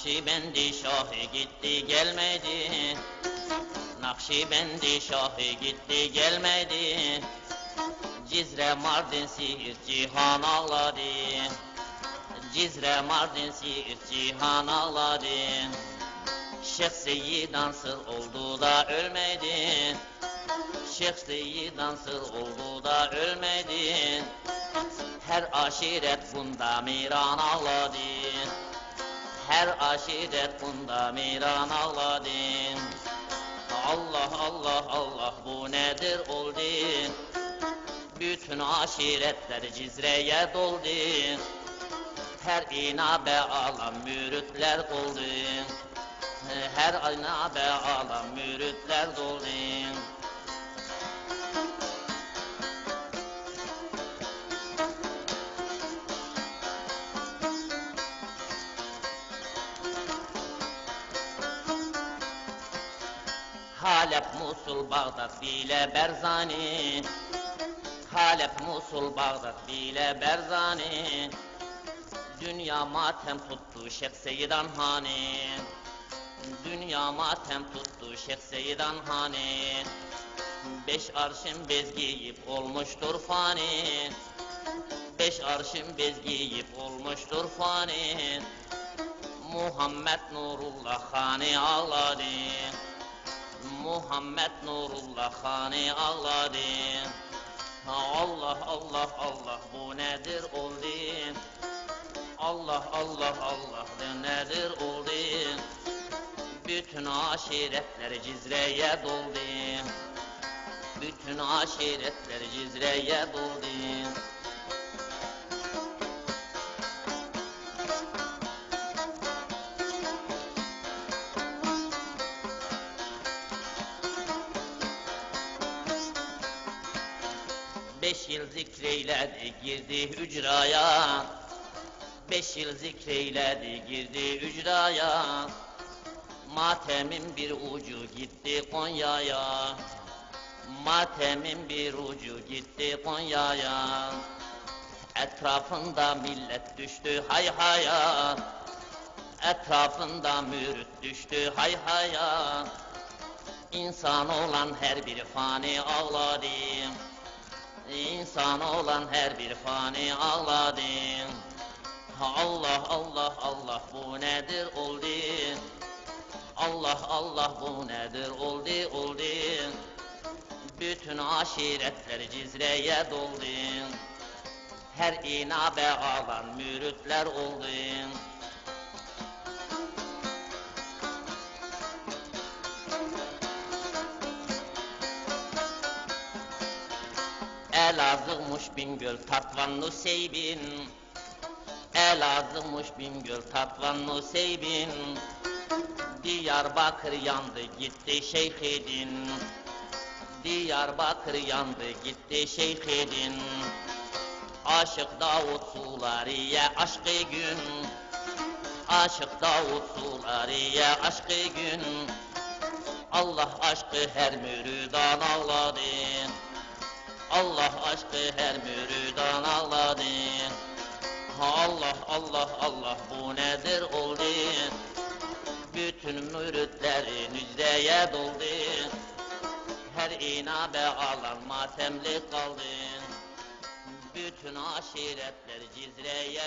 Nakşibendi şahı gitti gelmedi. Nakşibendi şahı gitti gelmedi. Cizre Mardin Siirt cihan ağladı. Cizre Mardin Siirt cihan ağladı. Şeyh Seyyid oldu da ölmedi. Şeyh Seyyid oldu da ölmedi. Her aşiret bunda miran ağladı Her aşiret bunda miran ağladı Allah Allah Allah bu nedir oldu Bütün aşiretler Cizre'ye doldu Her inabe alan müritler doldu Her inabe alan müritler doldu Halep, Musul, Bağdat bile Berzani. Halep, Musul, Bağdat bile Berzani. Dünya matem tuttu Şeyh Seyyidan Hani Dünya matem tuttu Şeyh Seyyidan Hani Beş arşın bez giyip olmuştur fani. Beş arşın bez giyip olmuştur fani. Muhammed Nurullah Hani ağladı Muhammed Nurullah Hani ağladı Allah Allah Allah bu nedir oldu? Allah Allah Allah bu nedir oldu? Bütün aşiretler Cizre'ye doldu. Bütün aşiretler Cizre'ye doldu Beş yıl zikreyledi girdi hücraya. Beş yıl zikreyledi girdi hücraya. Matemin bir ucu gitti Konya'ya. Matemin bir ucu gitti Konya'ya. Etrafında millet düştü hay haya Etrafında mürit düştü hay haya İnsan olan her bir fani ağladı İnsan olan her bir fani ağladı Allah Allah Allah bu nedir oldu Allah Allah bu nedir oldu oldu Bütün aşiretler Cizre'ye doldu Her inabe alan müritler oldu Elazığmış Bingöl Tatvanlı Seybin Elazığmış Bingöl Tatvanlı Seybin Diyarbakır yandı gitti Şeyhedin Diyarbakır yandı gitti Şeyhedin Aşık Davut Sulariye aşkı gün. Aşık Davut Sulariye aşkı gün. Allah aşkı her müridan ağladı Allah aşkı her müridan ağladı Allah Allah Allah bu nedir oldu Bütün müritlerin müjdeye doldu Her inabe alan matemli kaldı Bütün aşiretler Cizre'ye